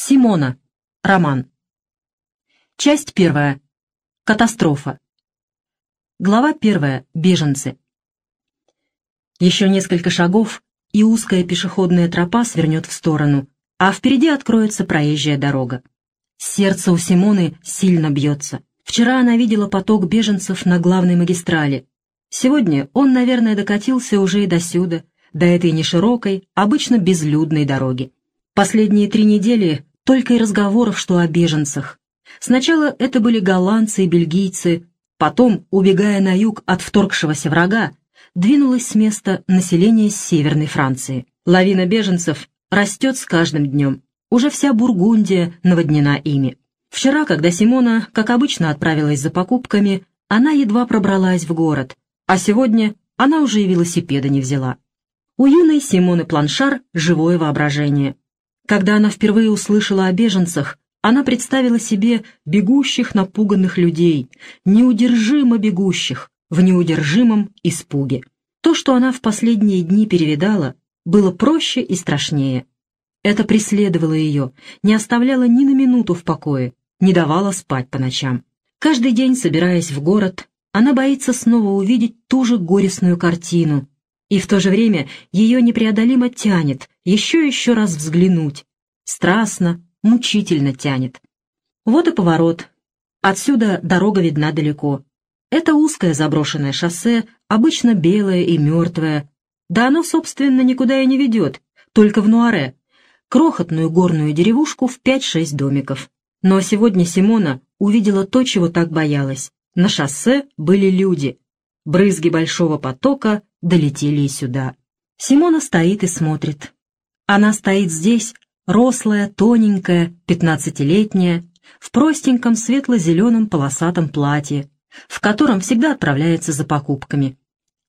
Симона. Роман. Часть первая. Катастрофа. Глава первая. Беженцы. Еще несколько шагов, и узкая пешеходная тропа свернет в сторону, а впереди откроется проезжая дорога. Сердце у Симоны сильно бьется. Вчера она видела поток беженцев на главной магистрали. Сегодня он, наверное, докатился уже и досюда, до этой неширокой, обычно безлюдной дороги. Последние три недели только и разговоров, что о беженцах. Сначала это были голландцы и бельгийцы, потом, убегая на юг от вторгшегося врага, двинулось с места население Северной Франции. Лавина беженцев растет с каждым днем. Уже вся Бургундия наводнена ими. Вчера, когда Симона, как обычно, отправилась за покупками, она едва пробралась в город, а сегодня она уже и велосипеда не взяла. У юной Симоны Планшар живое воображение. Когда она впервые услышала о беженцах, она представила себе бегущих напуганных людей, неудержимо бегущих, в неудержимом испуге. То, что она в последние дни перевидала, было проще и страшнее. Это преследовало ее, не оставляло ни на минуту в покое, не давало спать по ночам. Каждый день, собираясь в город, она боится снова увидеть ту же горестную картину, и в то же время ее непреодолимо тянет еще еще раз взглянуть. Страстно, мучительно тянет. Вот и поворот. Отсюда дорога видна далеко. Это узкое заброшенное шоссе, обычно белое и мертвое. Да оно, собственно, никуда и не ведет, только в Нуаре, крохотную горную деревушку в пять-шесть домиков. Но сегодня Симона увидела то, чего так боялась. На шоссе были люди. Брызги большого потока долетели и сюда. Симона стоит и смотрит. Она стоит здесь, рослая, тоненькая, пятнадцатилетняя, в простеньком светло-зеленом полосатом платье, в котором всегда отправляется за покупками,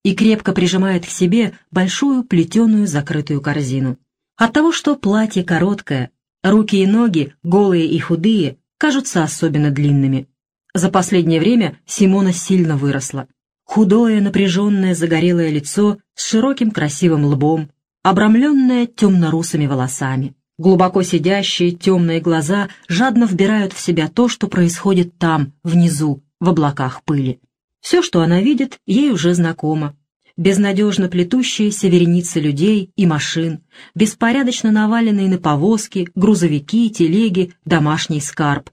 и крепко прижимает к себе большую плетеную закрытую корзину. От того, что платье короткое, руки и ноги, голые и худые, кажутся особенно длинными. За последнее время Симона сильно выросла. Худое, напряженное, загорелое лицо с широким красивым лбом, обрамленное темно-русыми волосами. Глубоко сидящие темные глаза жадно вбирают в себя то, что происходит там, внизу, в облаках пыли. Все, что она видит, ей уже знакомо. Безнадежно плетущиеся вереницы людей и машин, беспорядочно наваленные на повозки, грузовики, телеги, домашний скарб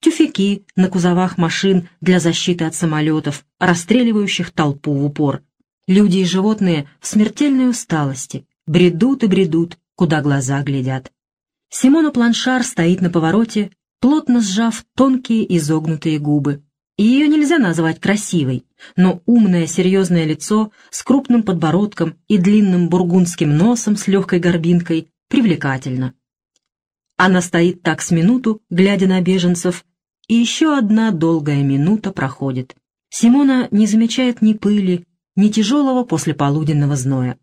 тюфяки на кузовах машин для защиты от самолетов, расстреливающих толпу в упор. Люди и животные в смертельной усталости, бредут и бредут, куда глаза глядят. Симона Планшар стоит на повороте, плотно сжав тонкие изогнутые губы. Ее нельзя назвать красивой, но умное серьезное лицо с крупным подбородком и длинным бургундским носом с легкой горбинкой привлекательно. Она стоит так с минуту, глядя на беженцев, и еще одна долгая минута проходит. Симона не замечает ни пыли, ни тяжелого послеполуденного зноя.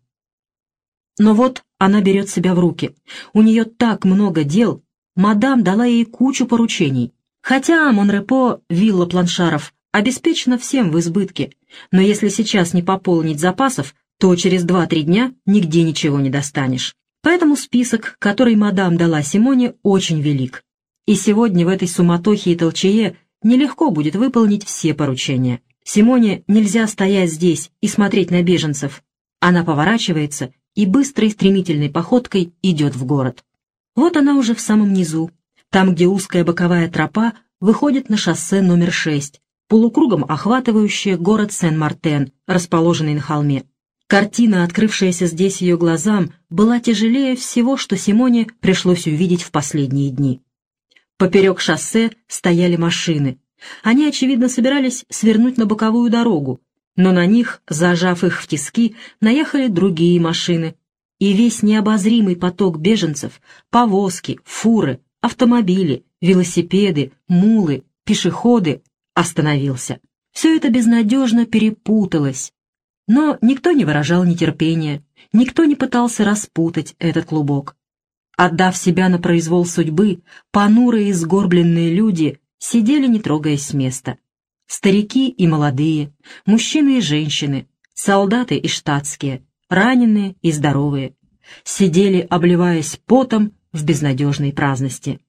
Но вот она берет себя в руки. У нее так много дел. Мадам дала ей кучу поручений. Хотя Монрепо, вилла Планшаров, обеспечена всем в избытке, но если сейчас не пополнить запасов, то через два-три дня нигде ничего не достанешь. Поэтому список, который мадам дала Симоне, очень велик. И сегодня в этой суматохе и толчее нелегко будет выполнить все поручения. Симоне нельзя стоять здесь и смотреть на беженцев. Она поворачивается и быстрой стремительной походкой идет в город. Вот она уже в самом низу, там, где узкая боковая тропа выходит на шоссе номер 6, полукругом охватывающее город Сен-Мартен, расположенный на холме. Картина, открывшаяся здесь ее глазам, была тяжелее всего, что Симоне пришлось увидеть в последние дни. Поперек шоссе стояли машины. Они, очевидно, собирались свернуть на боковую дорогу, но на них, зажав их в тиски, наехали другие машины. И весь необозримый поток беженцев, повозки, фуры, автомобили, велосипеды, мулы, пешеходы остановился. Все это безнадежно перепуталось, но никто не выражал нетерпения, никто не пытался распутать этот клубок. Отдав себя на произвол судьбы, понурые и сгорбленные люди сидели, не трогаясь с места. Старики и молодые, мужчины и женщины, солдаты и штатские, раненые и здоровые, сидели, обливаясь потом в безнадежной праздности.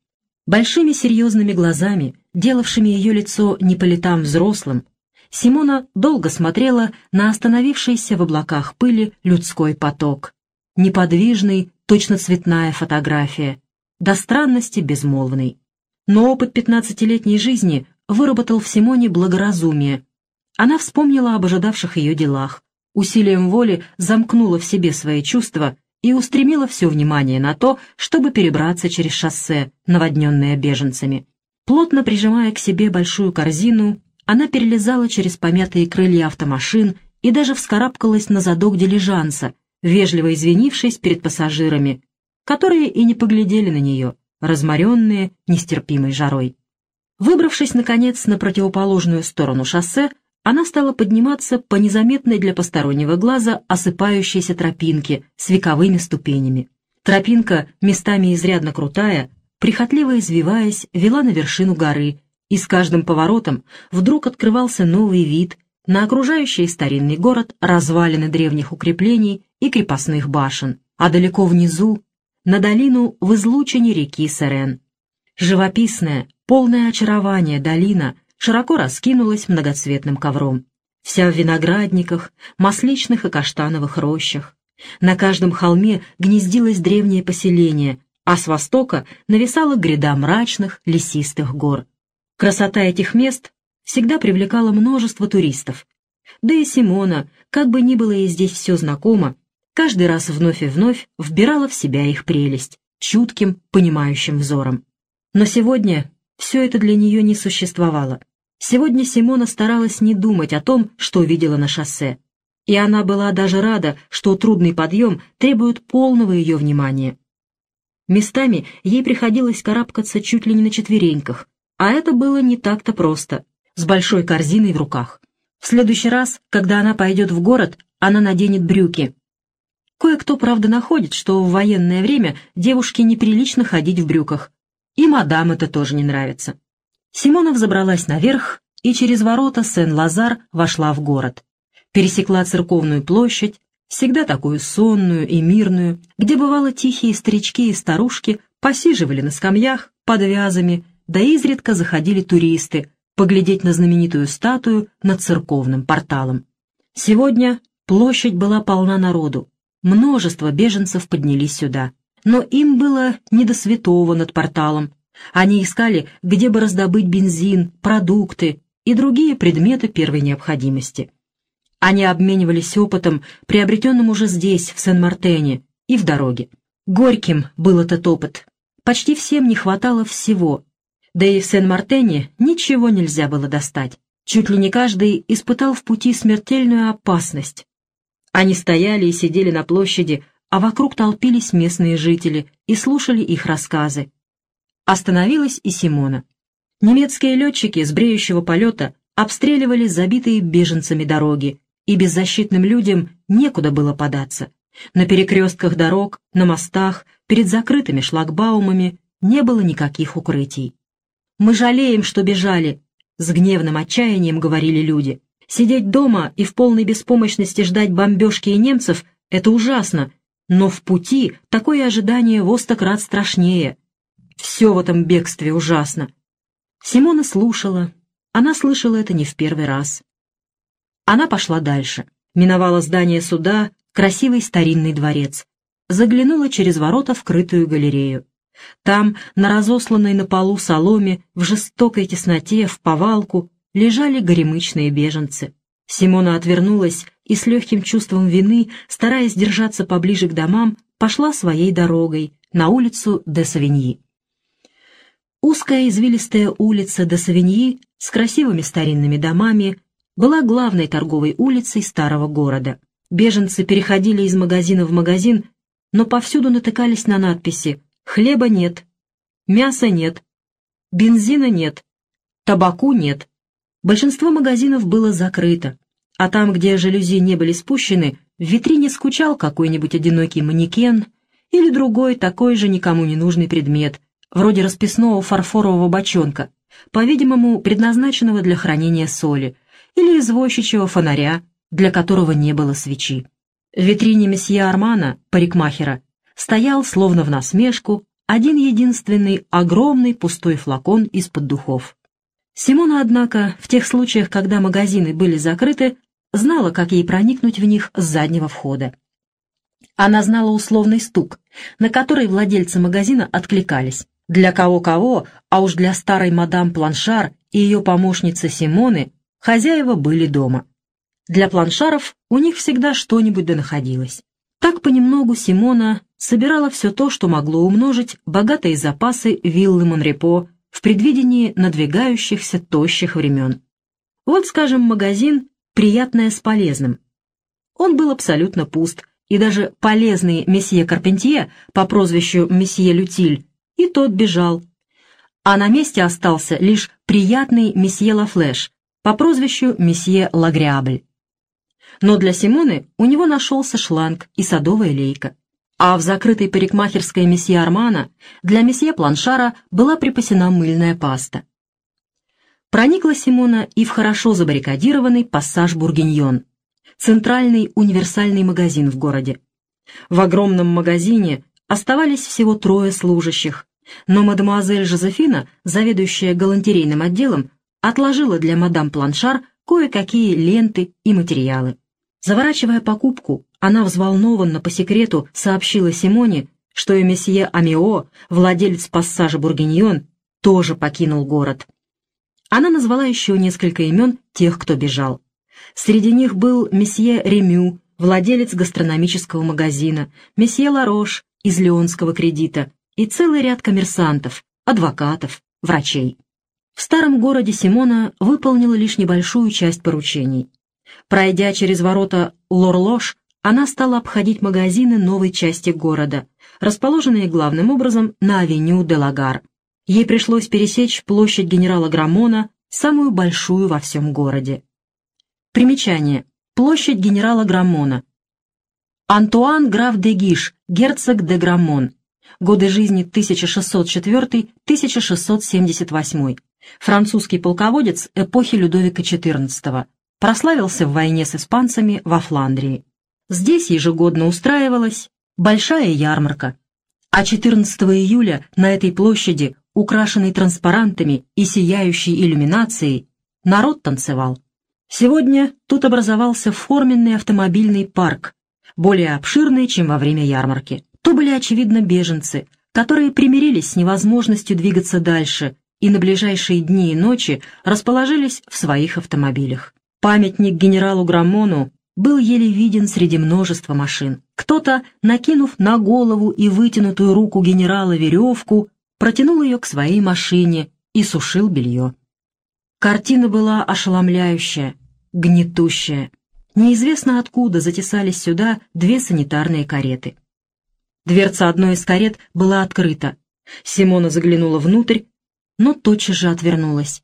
Большими серьезными глазами, делавшими ее лицо не по летам взрослым, Симона долго смотрела на остановившийся в облаках пыли людской поток. Неподвижный, точно цветная фотография, до странности безмолвный. Но опыт пятнадцатилетней жизни выработал в Симоне благоразумие. Она вспомнила об ожидавших ее делах, усилием воли замкнула в себе свои чувства и устремила все внимание на то, чтобы перебраться через шоссе, наводненное беженцами. Плотно прижимая к себе большую корзину, она перелезала через помятые крылья автомашин и даже вскарабкалась на задок дилижанса, вежливо извинившись перед пассажирами, которые и не поглядели на нее, разморенные нестерпимой жарой. Выбравшись, наконец, на противоположную сторону шоссе, она стала подниматься по незаметной для постороннего глаза осыпающейся тропинке с вековыми ступенями. Тропинка, местами изрядно крутая, прихотливо извиваясь, вела на вершину горы, и с каждым поворотом вдруг открывался новый вид на окружающий старинный город, развалины древних укреплений и крепостных башен, а далеко внизу — на долину в излучине реки Серен. Живописная, полная очарования долина широко раскинулась многоцветным ковром. Вся в виноградниках, масличных и каштановых рощах. На каждом холме гнездилось древнее поселение, а с востока нависала гряда мрачных лесистых гор. Красота этих мест всегда привлекала множество туристов. Да и Симона, как бы ни было ей здесь все знакомо, каждый раз вновь и вновь вбирала в себя их прелесть, чутким, понимающим взором. Но сегодня все это для нее не существовало. Сегодня Симона старалась не думать о том, что видела на шоссе. И она была даже рада, что трудный подъем требует полного ее внимания. Местами ей приходилось карабкаться чуть ли не на четвереньках, а это было не так-то просто, с большой корзиной в руках. В следующий раз, когда она пойдет в город, она наденет брюки. Кое-кто, правда, находит, что в военное время девушке неприлично ходить в брюках. И мадам это тоже не нравится. Симона взобралась наверх и через ворота Сен-Лазар вошла в город. Пересекла церковную площадь, всегда такую сонную и мирную, где бывало тихие старички и старушки посиживали на скамьях под вязами, да изредка заходили туристы поглядеть на знаменитую статую над церковным порталом. Сегодня площадь была полна народу, множество беженцев поднялись сюда, но им было не до святого над порталом. Они искали, где бы раздобыть бензин, продукты и другие предметы первой необходимости. Они обменивались опытом, приобретенным уже здесь, в Сен-Мартене, и в дороге. Горьким был этот опыт. Почти всем не хватало всего, да и в Сен-Мартене ничего нельзя было достать. Чуть ли не каждый испытал в пути смертельную опасность. Они стояли и сидели на площади, а вокруг толпились местные жители и слушали их рассказы. Остановилась и Симона. Немецкие летчики с бреющего полета обстреливали забитые беженцами дороги, и беззащитным людям некуда было податься. На перекрестках дорог, на мостах, перед закрытыми шлагбаумами не было никаких укрытий. «Мы жалеем, что бежали», — с гневным отчаянием говорили люди. «Сидеть дома и в полной беспомощности ждать бомбежки и немцев — это ужасно, но в пути такое ожидание в крат страшнее. Все в этом бегстве ужасно». Симона слушала. Она слышала это не в первый раз. Она пошла дальше. Миновала здание суда, красивый старинный дворец. Заглянула через ворота в крытую галерею. Там, на разосланной на полу соломе, в жестокой тесноте, в повалку, лежали горемычные беженцы. Симона отвернулась и с легким чувством вины, стараясь держаться поближе к домам, пошла своей дорогой на улицу де Савиньи. Узкая извилистая улица де Савиньи с красивыми старинными домами была главной торговой улицей старого города. Беженцы переходили из магазина в магазин, но повсюду натыкались на надписи Хлеба нет, мяса нет, бензина нет, табаку нет. Большинство магазинов было закрыто, а там, где жалюзи не были спущены, в витрине скучал какой-нибудь одинокий манекен или другой такой же никому не нужный предмет, вроде расписного фарфорового бочонка, по-видимому, предназначенного для хранения соли, или извозчичьего фонаря, для которого не было свечи. В витрине месье Армана, парикмахера, стоял, словно в насмешку, один единственный огромный пустой флакон из-под духов. Симона, однако, в тех случаях, когда магазины были закрыты, знала, как ей проникнуть в них с заднего входа. Она знала условный стук, на который владельцы магазина откликались. Для кого-кого, а уж для старой мадам Планшар и ее помощницы Симоны, хозяева были дома. Для планшаров у них всегда что-нибудь да находилось. Так понемногу Симона собирала все то, что могло умножить богатые запасы виллы Монрепо в предвидении надвигающихся тощих времен. Вот, скажем, магазин «Приятное с полезным». Он был абсолютно пуст, и даже полезный месье Карпентье по прозвищу месье Лютиль и тот бежал. А на месте остался лишь приятный месье Лафлеш по прозвищу месье Лагриабль. Но для Симоны у него нашелся шланг и садовая лейка. А в закрытой парикмахерской месье Армана для месье Планшара была припасена мыльная паста. Проникла Симона и в хорошо забаррикадированный пассаж Бургиньон, центральный универсальный магазин в городе. В огромном магазине оставались всего трое служащих, но мадемуазель Жозефина, заведующая галантерейным отделом, отложила для мадам Планшар кое-какие ленты и материалы. Заворачивая покупку, она взволнованно по секрету сообщила Симоне, что и месье Амио, владелец пассажа Бургиньон, тоже покинул город. Она назвала еще несколько имен тех, кто бежал. Среди них был месье Ремю, владелец гастрономического магазина, месье Ларош из Леонского кредита и целый ряд коммерсантов, адвокатов, врачей. В старом городе Симона выполнила лишь небольшую часть поручений. Пройдя через ворота Лорлош, она стала обходить магазины новой части города, расположенные главным образом на авеню де Лагар. Ей пришлось пересечь площадь генерала Грамона, самую большую во всем городе. Примечание. Площадь генерала Граммона. Антуан граф де Гиш, герцог де Граммон. Годы жизни 1604-1678. Французский полководец эпохи Людовика XIV. Прославился в войне с испанцами во Фландрии. Здесь ежегодно устраивалась большая ярмарка. А 14 июля на этой площади, украшенной транспарантами и сияющей иллюминацией, народ танцевал. Сегодня тут образовался форменный автомобильный парк, более обширный, чем во время ярмарки. То были, очевидно, беженцы, которые примирились с невозможностью двигаться дальше и на ближайшие дни и ночи расположились в своих автомобилях. Памятник генералу Граммону был еле виден среди множества машин. Кто-то, накинув на голову и вытянутую руку генерала веревку, протянул ее к своей машине и сушил белье. Картина была ошеломляющая, гнетущая. Неизвестно откуда затесались сюда две санитарные кареты. Дверца одной из карет была открыта. Симона заглянула внутрь, но тотчас же отвернулась.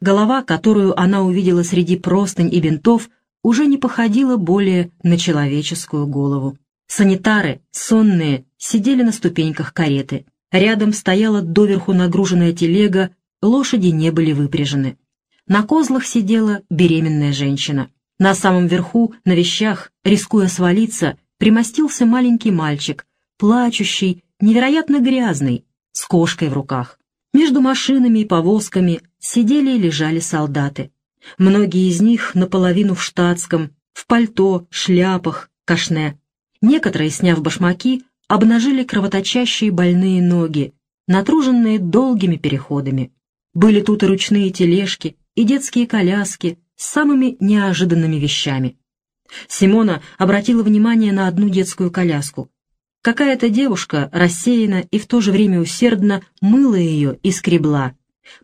Голова, которую она увидела среди простынь и бинтов, уже не походила более на человеческую голову. Санитары, сонные, сидели на ступеньках кареты. Рядом стояла доверху нагруженная телега, лошади не были выпряжены. На козлах сидела беременная женщина. На самом верху, на вещах, рискуя свалиться, примостился маленький мальчик, плачущий, невероятно грязный, с кошкой в руках. Между машинами и повозками сидели и лежали солдаты. Многие из них наполовину в штатском, в пальто, шляпах, кашне. Некоторые, сняв башмаки, обнажили кровоточащие больные ноги, натруженные долгими переходами. Были тут и ручные тележки, и детские коляски с самыми неожиданными вещами. Симона обратила внимание на одну детскую коляску. Какая-то девушка рассеянно и в то же время усердно мыла ее и скребла,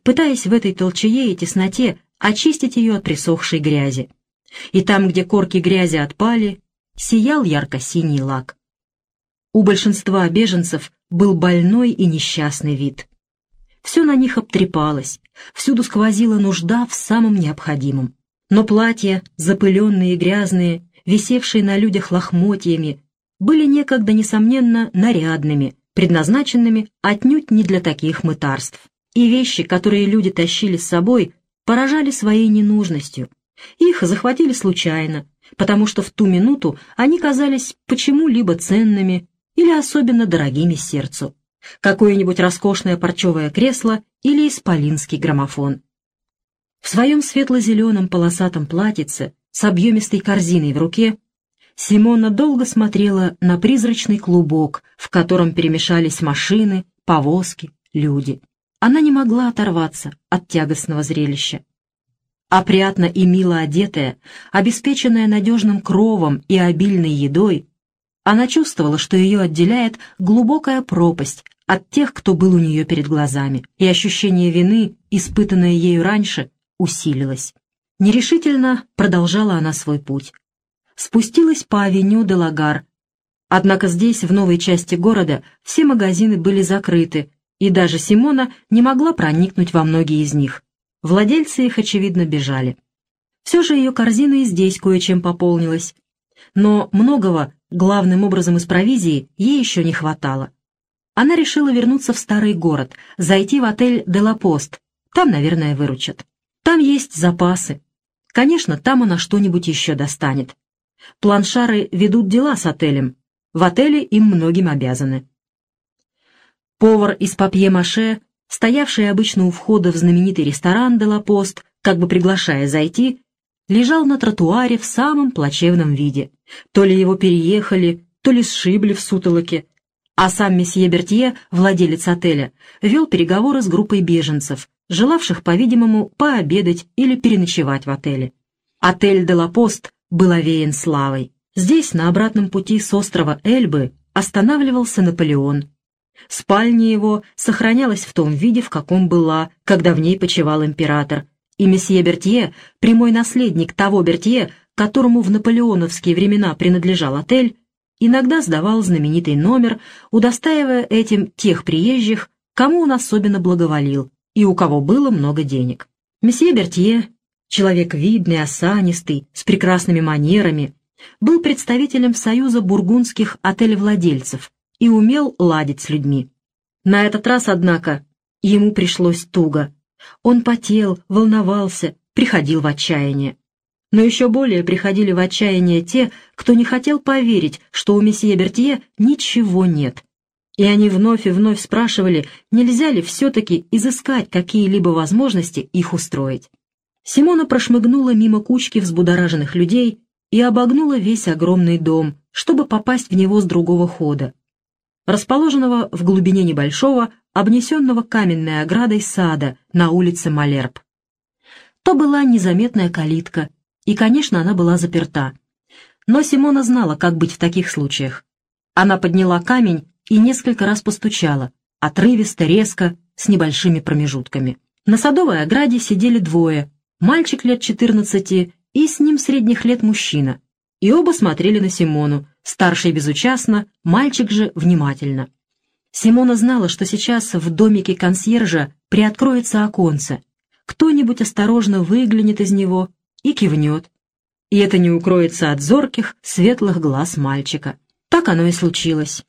пытаясь в этой толчее и тесноте очистить ее от присохшей грязи. И там, где корки грязи отпали, сиял ярко-синий лак. У большинства беженцев был больной и несчастный вид. Все на них обтрепалось, всюду сквозила нужда в самом необходимом. Но платья, запыленные и грязные, висевшие на людях лохмотьями, были некогда, несомненно, нарядными, предназначенными отнюдь не для таких мытарств. И вещи, которые люди тащили с собой, поражали своей ненужностью. Их захватили случайно, потому что в ту минуту они казались почему-либо ценными или особенно дорогими сердцу. какое-нибудь роскошное парчевое кресло или исполинский граммофон. В своем светло-зеленом полосатом платьице с объемистой корзиной в руке Симона долго смотрела на призрачный клубок, в котором перемешались машины, повозки, люди. Она не могла оторваться от тягостного зрелища. Опрятно и мило одетая, обеспеченная надежным кровом и обильной едой, она чувствовала, что ее отделяет глубокая пропасть от тех, кто был у нее перед глазами, и ощущение вины, испытанное ею раньше, усилилось. Нерешительно продолжала она свой путь. Спустилась по авеню де Лагар. Однако здесь, в новой части города, все магазины были закрыты, и даже Симона не могла проникнуть во многие из них. Владельцы их, очевидно, бежали. Все же ее корзина и здесь кое-чем пополнилась. Но многого, главным образом из провизии, ей еще не хватало. Она решила вернуться в старый город, зайти в отель «Делапост». Там, наверное, выручат. Там есть запасы. Конечно, там она что-нибудь еще достанет. Планшары ведут дела с отелем. В отеле им многим обязаны. Повар из папье-маше, стоявший обычно у входа в знаменитый ресторан «Делапост», как бы приглашая зайти, лежал на тротуаре в самом плачевном виде. То ли его переехали, то ли сшибли в сутолоке, а сам месье Бертье, владелец отеля, вел переговоры с группой беженцев, желавших, по-видимому, пообедать или переночевать в отеле. Отель «Де Ла Пост» был овеян славой. Здесь, на обратном пути с острова Эльбы, останавливался Наполеон. Спальня его сохранялась в том виде, в каком была, когда в ней почивал император, и месье Бертье, прямой наследник того Бертье, которому в наполеоновские времена принадлежал отель, иногда сдавал знаменитый номер, удостаивая этим тех приезжих, кому он особенно благоволил, и у кого было много денег. Месье Бертье, человек видный, осанистый, с прекрасными манерами, был представителем Союза бургундских отелевладельцев и умел ладить с людьми. На этот раз, однако, ему пришлось туго. Он потел, волновался, приходил в отчаяние. Но еще более приходили в отчаяние те, кто не хотел поверить, что у месье Бертье ничего нет, и они вновь и вновь спрашивали, нельзя ли все-таки изыскать какие-либо возможности их устроить. Симона прошмыгнула мимо кучки взбудораженных людей и обогнула весь огромный дом, чтобы попасть в него с другого хода, расположенного в глубине небольшого, обнесенного каменной оградой сада на улице Малерб. То была незаметная калитка, и, конечно, она была заперта. Но Симона знала, как быть в таких случаях. Она подняла камень и несколько раз постучала, отрывисто, резко, с небольшими промежутками. На садовой ограде сидели двое, мальчик лет четырнадцати и с ним средних лет мужчина, и оба смотрели на Симону, старший безучастно, мальчик же внимательно. Симона знала, что сейчас в домике консьержа приоткроется оконце, кто-нибудь осторожно выглянет из него и кивнет, и это не укроется от зорких, светлых глаз мальчика. Так оно и случилось.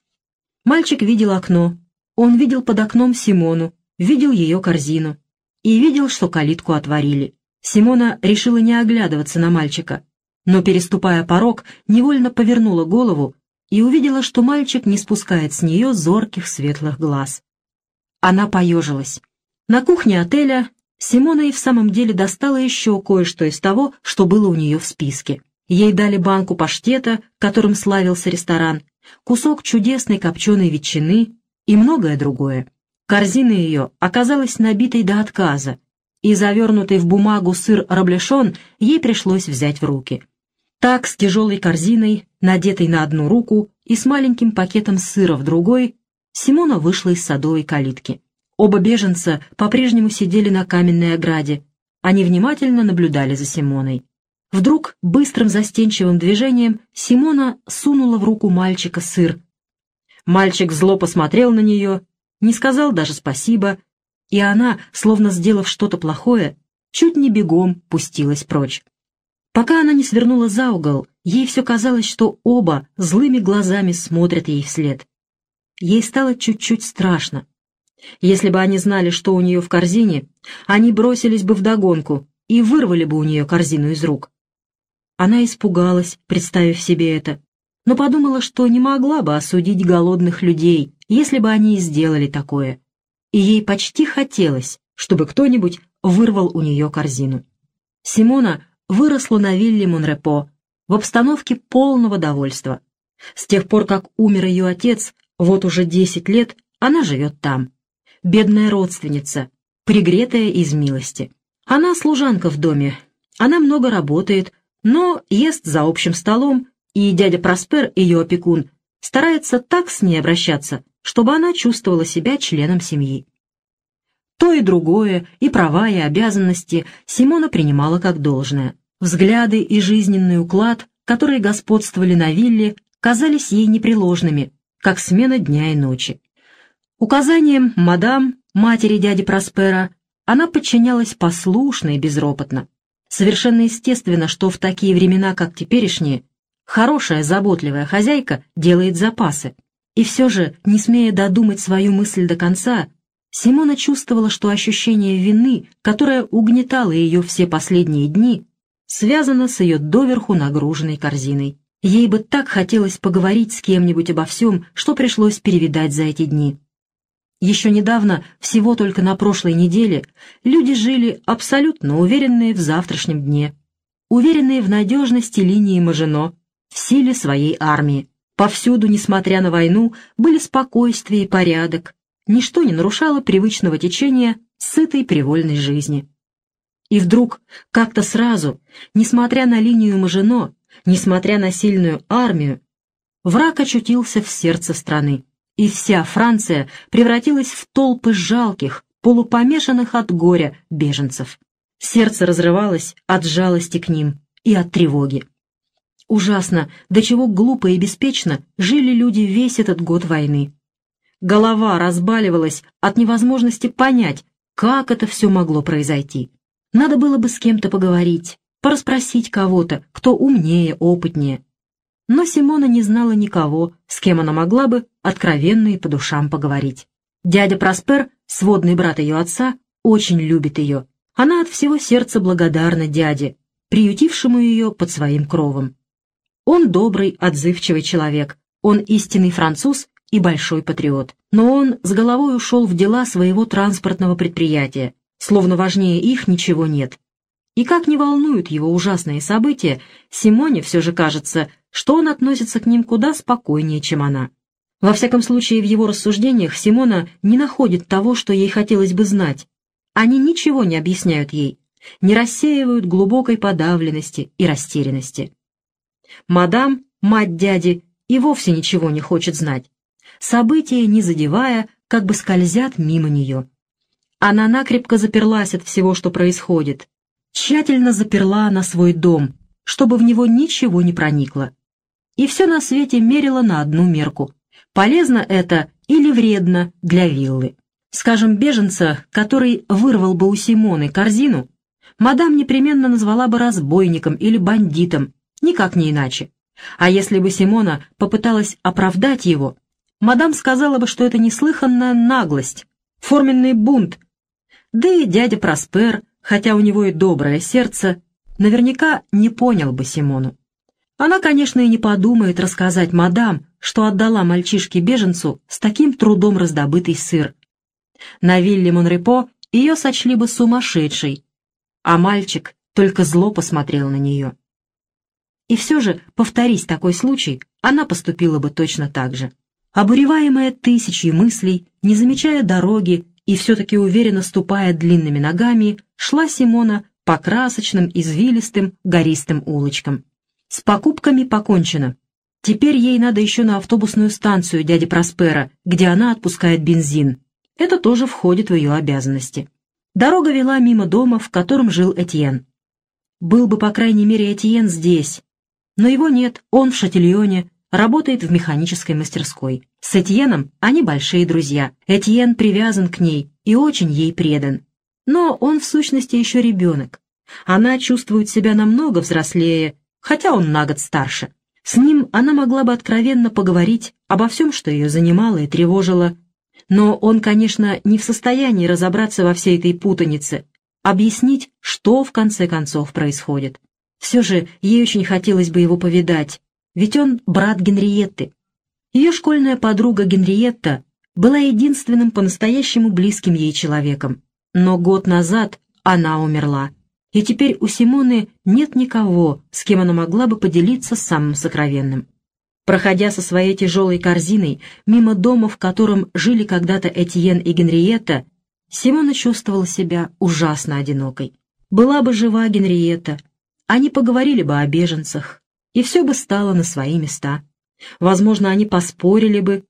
Мальчик видел окно. Он видел под окном Симону, видел ее корзину. И видел, что калитку отворили. Симона решила не оглядываться на мальчика, но, переступая порог, невольно повернула голову и увидела, что мальчик не спускает с нее зорких светлых глаз. Она поежилась. На кухне отеля Симона и в самом деле достала еще кое-что из того, что было у нее в списке. Ей дали банку паштета, которым славился ресторан, кусок чудесной копченой ветчины и многое другое. Корзина ее оказалась набитой до отказа, и завернутый в бумагу сыр раблешон ей пришлось взять в руки. Так, с тяжелой корзиной, надетой на одну руку и с маленьким пакетом сыра в другой, Симона вышла из садовой калитки. Оба беженца по-прежнему сидели на каменной ограде. Они внимательно наблюдали за Симоной. Вдруг быстрым застенчивым движением Симона сунула в руку мальчика сыр. Мальчик зло посмотрел на нее, не сказал даже спасибо, и она, словно сделав что-то плохое, чуть не бегом пустилась прочь. Пока она не свернула за угол, ей все казалось, что оба злыми глазами смотрят ей вслед. Ей стало чуть-чуть страшно. Если бы они знали, что у нее в корзине, они бросились бы вдогонку и вырвали бы у нее корзину из рук. Она испугалась, представив себе это. но подумала, что не могла бы осудить голодных людей, если бы они и сделали такое. И ей почти хотелось, чтобы кто-нибудь вырвал у нее корзину. Симона выросла на вилле Монрепо в обстановке полного довольства. С тех пор, как умер ее отец, вот уже десять лет, она живет там. Бедная родственница, пригретая из милости. Она служанка в доме, она много работает, но ест за общим столом, и дядя Проспер, ее опекун, старается так с ней обращаться, чтобы она чувствовала себя членом семьи. То и другое, и права, и обязанности Симона принимала как должное. Взгляды и жизненный уклад, которые господствовали на вилле, казались ей непреложными, как смена дня и ночи. Указанием мадам, матери дяди Проспера, она подчинялась послушно и безропотно. Совершенно естественно, что в такие времена, как теперешние, хорошая, заботливая хозяйка делает запасы. И все же, не смея додумать свою мысль до конца, Симона чувствовала, что ощущение вины, которое угнетало ее все последние дни, связано с ее доверху нагруженной корзиной. Ей бы так хотелось поговорить с кем-нибудь обо всем, что пришлось перевидать за эти дни. Еще недавно, всего только на прошлой неделе, люди жили абсолютно уверенные в завтрашнем дне, уверенные в надежности линии Мажино, в силе своей армии. Повсюду, несмотря на войну, были спокойствие и порядок, ничто не нарушало привычного течения сытой привольной жизни. И вдруг, как-то сразу, несмотря на линию Мажино, несмотря на сильную армию, враг очутился в сердце страны, и вся Франция превратилась в толпы жалких, полупомешанных от горя беженцев. Сердце разрывалось от жалости к ним и от тревоги. Ужасно, до чего глупо и беспечно жили люди весь этот год войны. Голова разбаливалась от невозможности понять, как это все могло произойти. Надо было бы с кем-то поговорить, порасспросить кого-то, кто умнее, опытнее. Но Симона не знала никого, с кем она могла бы откровенно и по душам поговорить. Дядя Проспер, сводный брат ее отца, очень любит ее. Она от всего сердца благодарна дяде, приютившему ее под своим кровом. Он добрый, отзывчивый человек, он истинный француз и большой патриот. Но он с головой ушел в дела своего транспортного предприятия, словно важнее их ничего нет. И как не волнуют его ужасные события, Симоне все же кажется, что он относится к ним куда спокойнее, чем она. Во всяком случае, в его рассуждениях Симона не находит того, что ей хотелось бы знать. Они ничего не объясняют ей, не рассеивают глубокой подавленности и растерянности. Мадам, мать дяди, и вовсе ничего не хочет знать события, не задевая, как бы скользят мимо нее. Она накрепко заперлась от всего, что происходит. Тщательно заперла она свой дом, чтобы в него ничего не проникло. И все на свете мерила на одну мерку. Полезно это или вредно для виллы. Скажем, беженца, который вырвал бы у Симоны корзину, мадам непременно назвала бы разбойником или бандитом, никак не иначе. А если бы Симона попыталась оправдать его, мадам сказала бы, что это неслыханная наглость, форменный бунт. Да и дядя Проспер, хотя у него и доброе сердце, наверняка не понял бы Симону. Она, конечно, и не подумает рассказать мадам, что отдала мальчишке-беженцу с таким трудом раздобытый сыр. На вилле Монрепо ее сочли бы сумасшедшей, а мальчик только зло посмотрел на нее. И все же, повторись такой случай, она поступила бы точно так же. Обуреваемая тысячей мыслей, не замечая дороги и все-таки уверенно ступая длинными ногами, шла Симона по красочным, извилистым, гористым улочкам. С покупками покончено. Теперь ей надо еще на автобусную станцию дяди Проспера, где она отпускает бензин. Это тоже входит в ее обязанности. Дорога вела мимо дома, в котором жил Этьен. Был бы, по крайней мере, Этьен здесь. Но его нет, он в Шатильоне, работает в механической мастерской. С Этьеном они большие друзья. Этьен привязан к ней и очень ей предан. Но он в сущности еще ребенок. Она чувствует себя намного взрослее, хотя он на год старше. С ним она могла бы откровенно поговорить обо всем, что ее занимало и тревожило. Но он, конечно, не в состоянии разобраться во всей этой путанице, объяснить, что в конце концов происходит. Все же ей очень хотелось бы его повидать, ведь он брат Генриетты. Ее школьная подруга Генриетта была единственным по-настоящему близким ей человеком. Но год назад она умерла, и теперь у Симоны нет никого, с кем она могла бы поделиться самым сокровенным. Проходя со своей тяжелой корзиной мимо дома, в котором жили когда-то Этьен и Генриетта, Симона чувствовала себя ужасно одинокой. Была бы жива Генриетта, они поговорили бы о беженцах, и все бы стало на свои места. Возможно, они поспорили бы.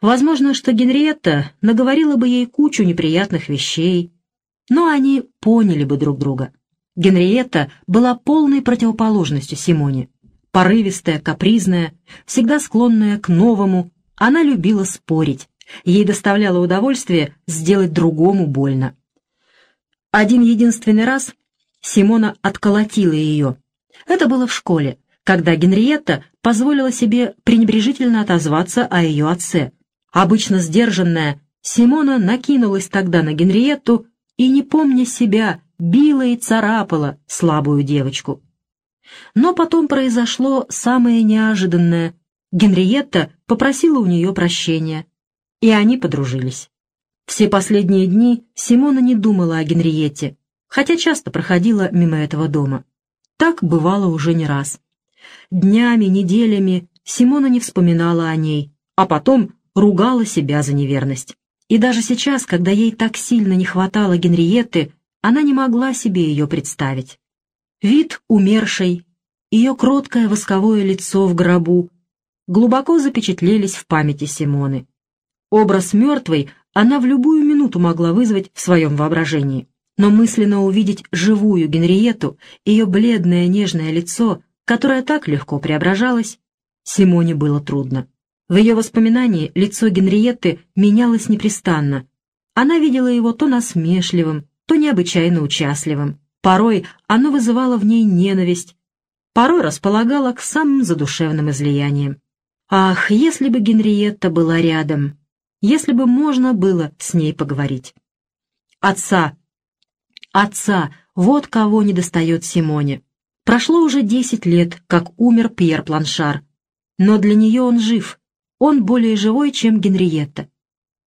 Возможно, что Генриетта наговорила бы ей кучу неприятных вещей, но они поняли бы друг друга. Генриетта была полной противоположностью Симоне. Порывистая, капризная, всегда склонная к новому, она любила спорить. Ей доставляло удовольствие сделать другому больно. Один единственный раз Симона отколотила ее. Это было в школе, когда Генриетта позволила себе пренебрежительно отозваться о ее отце. Обычно сдержанная, Симона накинулась тогда на Генриетту и, не помня себя, била и царапала слабую девочку. Но потом произошло самое неожиданное. Генриетта попросила у нее прощения, и они подружились. Все последние дни Симона не думала о Генриетте, хотя часто проходила мимо этого дома. Так бывало уже не раз. Днями, неделями Симона не вспоминала о ней, а потом ругала себя за неверность. И даже сейчас, когда ей так сильно не хватало Генриетты, она не могла себе ее представить. Вид умершей, ее кроткое восковое лицо в гробу глубоко запечатлелись в памяти Симоны. Образ мертвой она в любую минуту могла вызвать в своем воображении, но мысленно увидеть живую Генриету, ее бледное нежное лицо, которое так легко преображалось, Симоне было трудно. В ее воспоминании лицо Генриетты менялось непрестанно. Она видела его то насмешливым, то необычайно участливым. Порой оно вызывало в ней ненависть, порой располагало к самым задушевным излияниям. Ах, если бы Генриетта была рядом! Если бы можно было с ней поговорить. Отца! Отца! Вот кого недостает Симоне. Прошло уже десять лет, как умер Пьер Планшар. Но для нее он жив. Он более живой, чем Генриетта.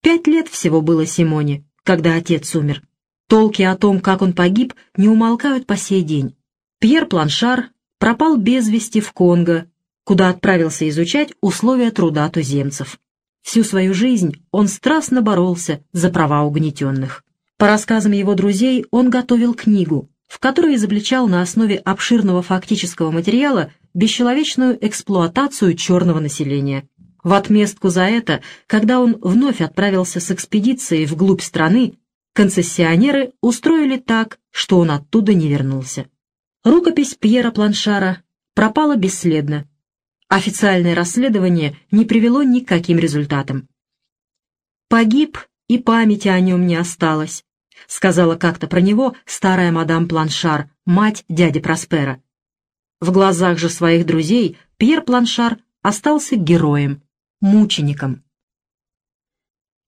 Пять лет всего было Симоне, когда отец умер. Толки о том, как он погиб, не умолкают по сей день. Пьер Планшар пропал без вести в Конго, куда отправился изучать условия труда туземцев. Всю свою жизнь он страстно боролся за права угнетенных. По рассказам его друзей, он готовил книгу, в которой изобличал на основе обширного фактического материала бесчеловечную эксплуатацию черного населения. В отместку за это, когда он вновь отправился с экспедицией вглубь страны, концессионеры устроили так, что он оттуда не вернулся. Рукопись Пьера Планшара пропала бесследно. Официальное расследование не привело ни к каким результатам. «Погиб, и памяти о нем не осталось», — сказала как-то про него старая мадам Планшар, мать дяди Проспера. В глазах же своих друзей Пьер Планшар остался героем, мучеником.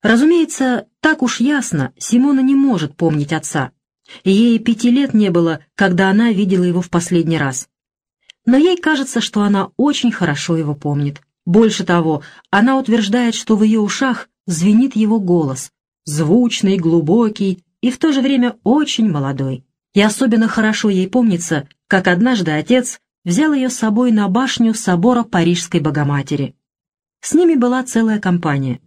Разумеется, так уж ясно, Симона не может помнить отца. Ей пяти лет не было, когда она видела его в последний раз. Но ей кажется, что она очень хорошо его помнит. Больше того, она утверждает, что в ее ушах звенит его голос, звучный, глубокий и в то же время очень молодой. И особенно хорошо ей помнится, как однажды отец взял ее с собой на башню собора Парижской Богоматери. С ними была целая компания.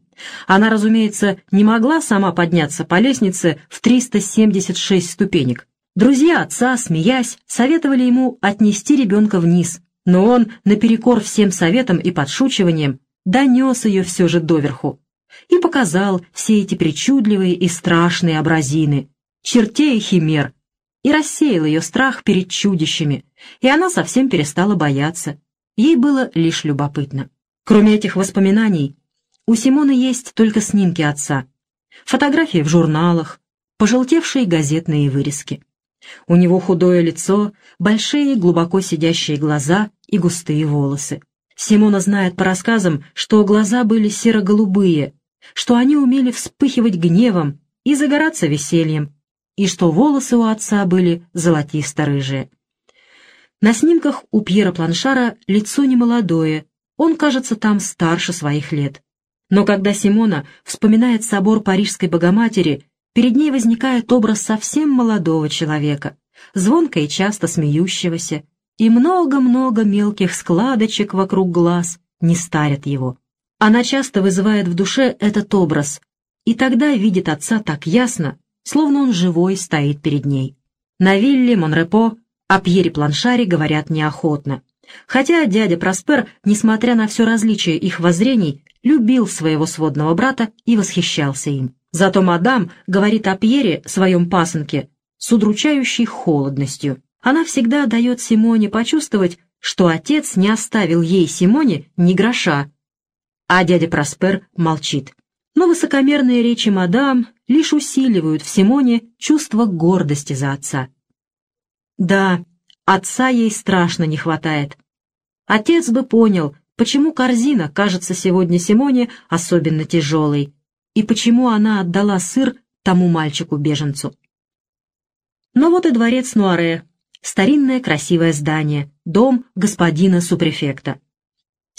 Она, разумеется, не могла сама подняться по лестнице в 376 ступенек. Друзья отца, смеясь, советовали ему отнести ребенка вниз, но он, наперекор всем советам и подшучиваниям, донес ее все же доверху и показал все эти причудливые и страшные образины, чертей и химер, и рассеял ее страх перед чудищами, и она совсем перестала бояться. Ей было лишь любопытно. Кроме этих воспоминаний, у Симоны есть только снимки отца, фотографии в журналах, пожелтевшие газетные вырезки. У него худое лицо, большие глубоко сидящие глаза и густые волосы. Симона знает по рассказам, что глаза были серо-голубые, что они умели вспыхивать гневом и загораться весельем, и что волосы у отца были золотисто-рыжие. На снимках у Пьера Планшара лицо немолодое, он кажется там старше своих лет. Но когда Симона вспоминает собор Парижской Богоматери, перед ней возникает образ совсем молодого человека, звонко и часто смеющегося, и много-много мелких складочек вокруг глаз не старят его. Она часто вызывает в душе этот образ, и тогда видит отца так ясно, словно он живой стоит перед ней. На вилле Монрепо о Пьере Планшаре говорят неохотно. Хотя дядя Проспер, несмотря на все различие их воззрений, любил своего сводного брата и восхищался им. Зато мадам говорит о Пьере, своем пасынке, с удручающей холодностью. Она всегда дает Симоне почувствовать, что отец не оставил ей, Симоне, ни гроша. А дядя Проспер молчит. Но высокомерные речи мадам лишь усиливают в Симоне чувство гордости за отца. Да, отца ей страшно не хватает. Отец бы понял, почему корзина кажется сегодня Симоне особенно тяжелой, и почему она отдала сыр тому мальчику-беженцу. Но вот и дворец Нуаре, старинное красивое здание, дом господина супрефекта.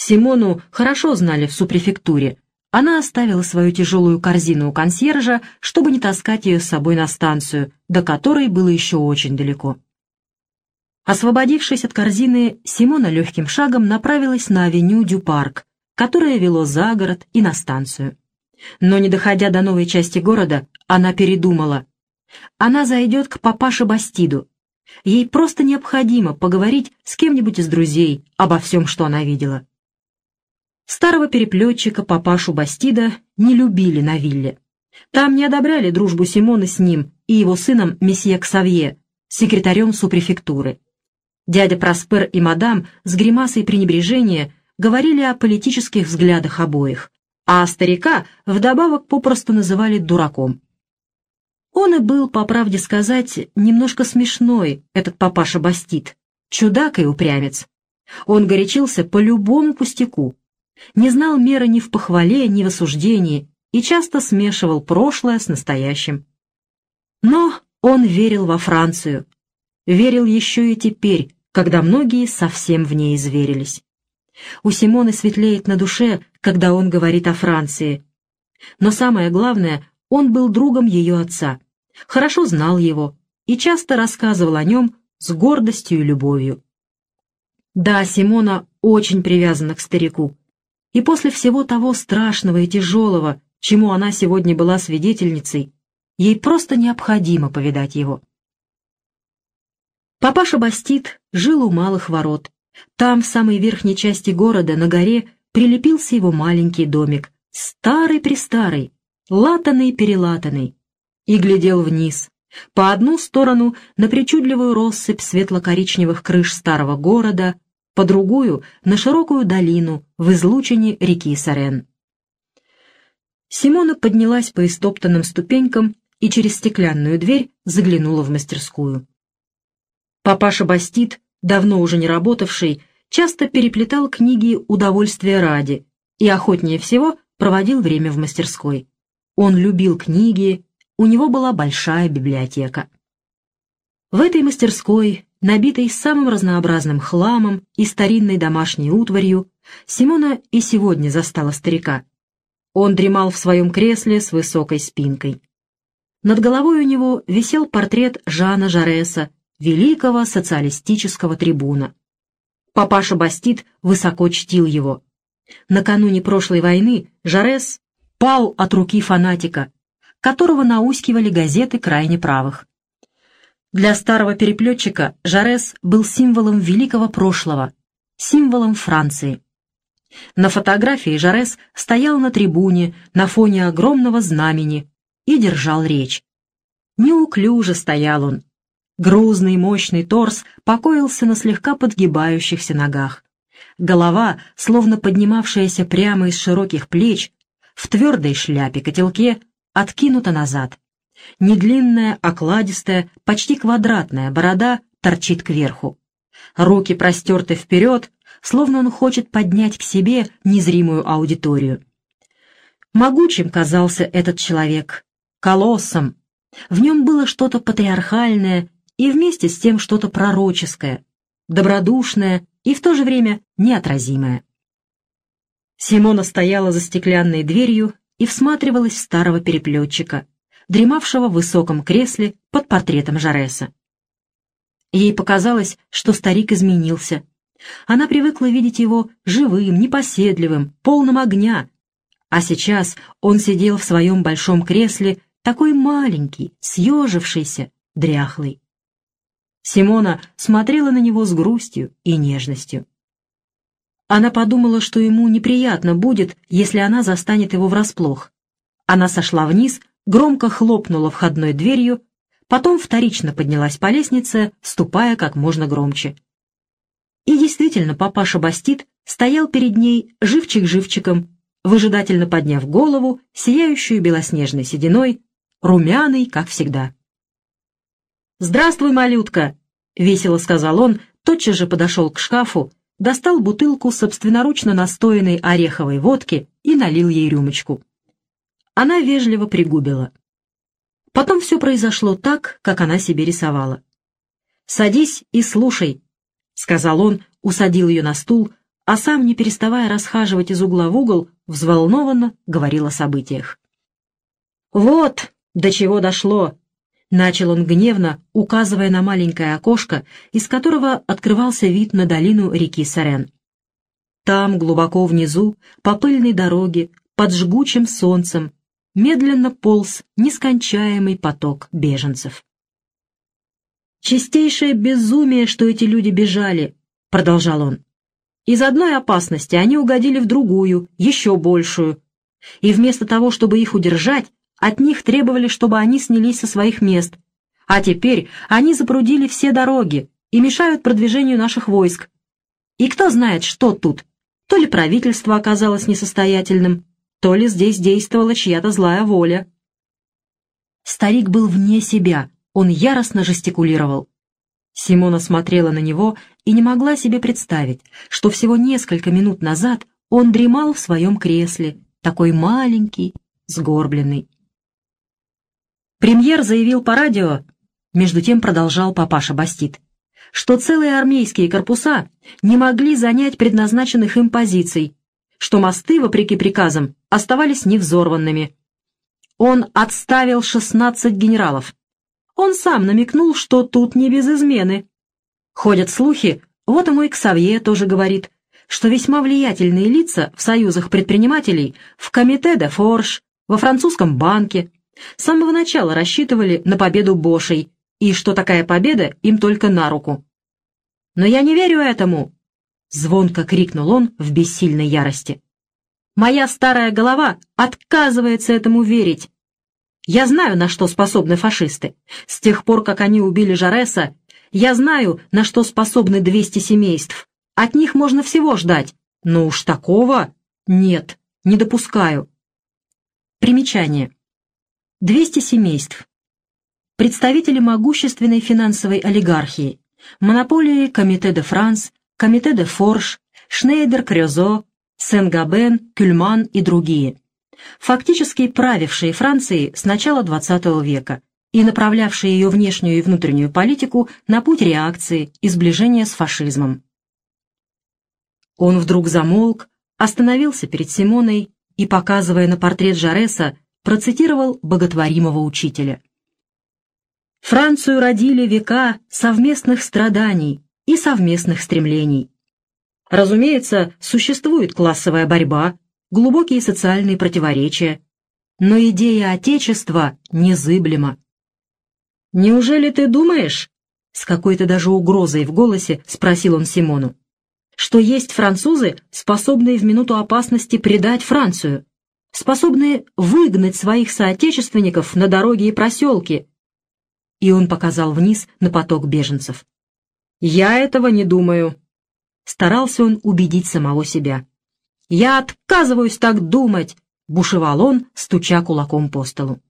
Симону хорошо знали в супрефектуре. Она оставила свою тяжелую корзину у консьержа, чтобы не таскать ее с собой на станцию, до которой было еще очень далеко. Освободившись от корзины, Симона легким шагом направилась на авеню Дю-Парк, которая вело за город и на станцию. Но, не доходя до новой части города, она передумала. Она зайдет к папаше Бастиду. Ей просто необходимо поговорить с кем-нибудь из друзей обо всем, что она видела. Старого переплетчика папашу Бастида не любили на вилле. Там не одобряли дружбу Симона с ним и его сыном месье Ксавье, секретарем супрефектуры. Дядя Проспер и мадам с гримасой пренебрежения говорили о политических взглядах обоих, а старика вдобавок попросту называли дураком. Он и был, по правде сказать, немножко смешной, этот папаша Бастит, чудак и упрямец. Он горячился по любому пустяку, не знал меры ни в похвале, ни в осуждении и часто смешивал прошлое с настоящим. Но он верил во Францию, верил еще и теперь, когда многие совсем в ней изверились. У Симоны светлеет на душе, когда он говорит о Франции. Но самое главное, он был другом ее отца, хорошо знал его и часто рассказывал о нем с гордостью и любовью. Да, Симона очень привязана к старику, и после всего того страшного и тяжелого, чему она сегодня была свидетельницей, ей просто необходимо повидать его. Папаша Бастит жил у малых ворот. Там, в самой верхней части города, на горе, прилепился его маленький домик, старый-престарый, латанный-перелатанный, и глядел вниз, по одну сторону на причудливую россыпь светло-коричневых крыш старого города, по другую — на широкую долину в излучине реки Сарен. Симона поднялась по истоптанным ступенькам и через стеклянную дверь заглянула в мастерскую. Папаша Бастит, давно уже не работавший, часто переплетал книги удовольствия ради и охотнее всего проводил время в мастерской. Он любил книги, у него была большая библиотека. В этой мастерской, набитой самым разнообразным хламом и старинной домашней утварью, Симона и сегодня застала старика. Он дремал в своем кресле с высокой спинкой. Над головой у него висел портрет Жана Жареса, великого социалистического трибуна. Папаша Бастит высоко чтил его. Накануне прошлой войны Жарес пал от руки фанатика, которого наускивали газеты крайне правых. Для старого переплетчика Жарес был символом великого прошлого, символом Франции. На фотографии Жарес стоял на трибуне на фоне огромного знамени и держал речь. Неуклюже стоял он, Грузный мощный торс покоился на слегка подгибающихся ногах. Голова, словно поднимавшаяся прямо из широких плеч, в твердой шляпе-котелке, откинута назад. Недлинная, окладистая, почти квадратная борода торчит кверху. Руки простерты вперед, словно он хочет поднять к себе незримую аудиторию. Могучим казался этот человек, колоссом. В нем было что-то патриархальное и вместе с тем что-то пророческое. добродушная и в то же время неотразимая. Симона стояла за стеклянной дверью и всматривалась в старого переплетчика, дремавшего в высоком кресле под портретом Жареса. Ей показалось, что старик изменился. Она привыкла видеть его живым, непоседливым, полным огня, а сейчас он сидел в своем большом кресле, такой маленький, съежившийся, дряхлый. Симона смотрела на него с грустью и нежностью. Она подумала, что ему неприятно будет, если она застанет его врасплох. Она сошла вниз, громко хлопнула входной дверью, потом вторично поднялась по лестнице, ступая как можно громче. И действительно, папаша Бастит стоял перед ней живчик-живчиком, выжидательно подняв голову, сияющую белоснежной сединой, румяный, как всегда. «Здравствуй, малютка!» — весело сказал он, тотчас же подошел к шкафу достал бутылку собственноручно настоянной ореховой водки и налил ей рюмочку. Она вежливо пригубила. Потом все произошло так, как она себе рисовала. «Садись и слушай», — сказал он, усадил ее на стул, а сам, не переставая расхаживать из угла в угол, взволнованно говорил о событиях. «Вот до чего дошло», Начал он гневно, указывая на маленькое окошко, из которого открывался вид на долину реки Сарен. Там, глубоко внизу, по пыльной дороге, под жгучим солнцем, медленно полз нескончаемый поток беженцев. «Чистейшее безумие, что эти люди бежали», — продолжал он. «Из одной опасности они угодили в другую, еще большую. И вместо того, чтобы их удержать, от них требовали, чтобы они снялись со своих мест. А теперь они запрудили все дороги и мешают продвижению наших войск. И кто знает, что тут. То ли правительство оказалось несостоятельным, то ли здесь действовала чья-то злая воля. Старик был вне себя, он яростно жестикулировал. Симона смотрела на него и не могла себе представить, что всего несколько минут назад он дремал в своем кресле, такой маленький, сгорбленный. Премьер заявил по радио, между тем продолжал папаша Бастит, что целые армейские корпуса не могли занять предназначенных им позиций, что мосты, вопреки приказам, оставались невзорванными. Он отставил 16 генералов. Он сам намекнул, что тут не без измены. Ходят слухи, вот и мой Ксавье тоже говорит, что весьма влиятельные лица в союзах предпринимателей в Комите де Форш, во французском банке, с самого начала рассчитывали на победу Бошей, и что такая победа им только на руку. «Но я не верю этому!» — звонко крикнул он в бессильной ярости. «Моя старая голова отказывается этому верить. Я знаю, на что способны фашисты. С тех пор, как они убили Жареса, я знаю, на что способны 200 семейств. От них можно всего ждать. Но уж такого нет, не допускаю. Примечание. 200 семейств. Представители могущественной финансовой олигархии, монополии Комите де Франс, Комите де Форш, Шнейдер Крёзо, Сен-Габен, Кюльман и другие. Фактически правившие Францией с начала XX века и направлявшие ее внешнюю и внутреннюю политику на путь реакции и сближения с фашизмом. Он вдруг замолк, остановился перед Симоной и, показывая на портрет Жареса, процитировал боготворимого учителя. Францию родили века совместных страданий и совместных стремлений. Разумеется, существует классовая борьба, глубокие социальные противоречия, но идея Отечества незыблема. «Неужели ты думаешь?» — с какой-то даже угрозой в голосе спросил он Симону. «Что есть французы, способные в минуту опасности предать Францию?» способные выгнать своих соотечественников на дороги и проселки. И он показал вниз на поток беженцев. «Я этого не думаю», — старался он убедить самого себя. «Я отказываюсь так думать», — бушевал он, стуча кулаком по столу.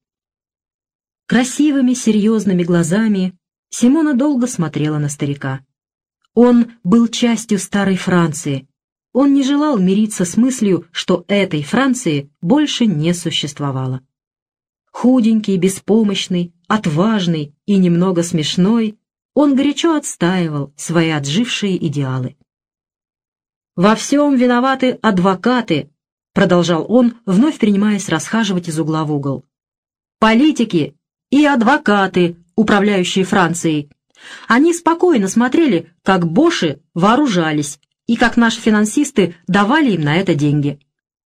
Красивыми, серьезными глазами Симона долго смотрела на старика. Он был частью старой Франции, он не желал мириться с мыслью, что этой Франции больше не существовало. Худенький, беспомощный, отважный и немного смешной, он горячо отстаивал свои отжившие идеалы. «Во всем виноваты адвокаты», — продолжал он, вновь принимаясь расхаживать из угла в угол. «Политики и адвокаты, управляющие Францией. Они спокойно смотрели, как боши вооружались и как наши финансисты давали им на это деньги.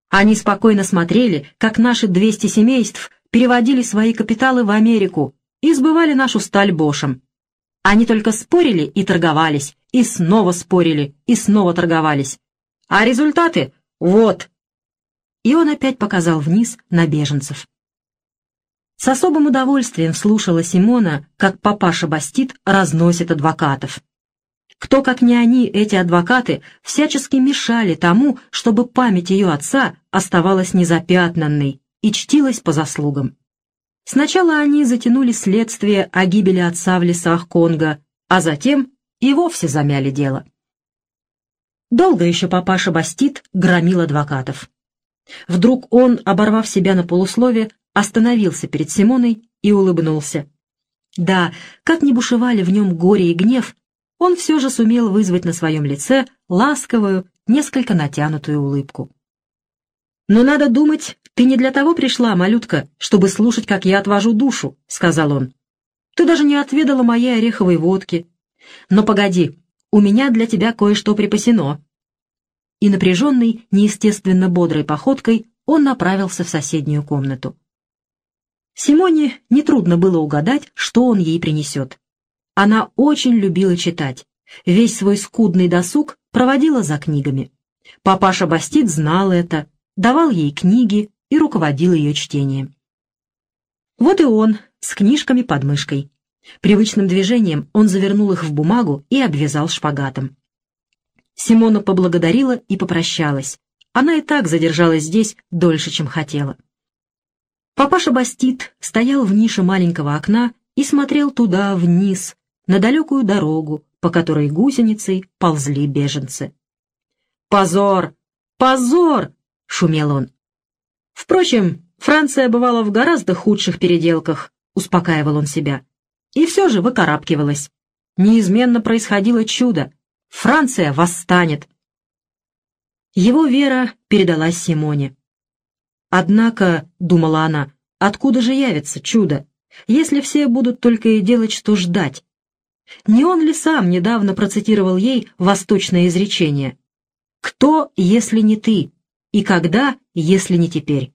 Они спокойно смотрели, как наши 200 семейств переводили свои капиталы в Америку и сбывали нашу сталь бошам. Они только спорили и торговались, и снова спорили, и снова торговались. А результаты — вот. И он опять показал вниз на беженцев. С особым удовольствием слушала Симона, как папаша Бастит разносит адвокатов. Кто, как не они, эти адвокаты, всячески мешали тому, чтобы память ее отца оставалась незапятнанной и чтилась по заслугам. Сначала они затянули следствие о гибели отца в лесах Конго, а затем и вовсе замяли дело. Долго еще папаша Бастит громил адвокатов. Вдруг он, оборвав себя на полуслове, остановился перед Симоной и улыбнулся. Да, как ни бушевали в нем горе и гнев, он все же сумел вызвать на своем лице ласковую, несколько натянутую улыбку. «Но надо думать, ты не для того пришла, малютка, чтобы слушать, как я отвожу душу», — сказал он. «Ты даже не отведала моей ореховой водки. Но погоди, у меня для тебя кое-что припасено». И напряженной, неестественно бодрой походкой он направился в соседнюю комнату. Симоне нетрудно было угадать, что он ей принесет. Она очень любила читать. Весь свой скудный досуг проводила за книгами. Папаша Бастит знал это, давал ей книги и руководил ее чтением. Вот и он, с книжками под мышкой. Привычным движением он завернул их в бумагу и обвязал шпагатом. Симона поблагодарила и попрощалась. Она и так задержалась здесь дольше, чем хотела. Папаша Бастит стоял в нише маленького окна и смотрел туда, вниз, на далекую дорогу, по которой гусеницей ползли беженцы. «Позор! Позор!» — шумел он. Впрочем, Франция бывала в гораздо худших переделках, успокаивал он себя. И все же выкарабкивалась. Неизменно происходило чудо. Франция восстанет. Его вера передалась Симоне. Однако, — думала она, — откуда же явится чудо, если все будут только и делать, что ждать? Не он ли сам недавно процитировал ей восточное изречение? «Кто, если не ты? И когда, если не теперь?»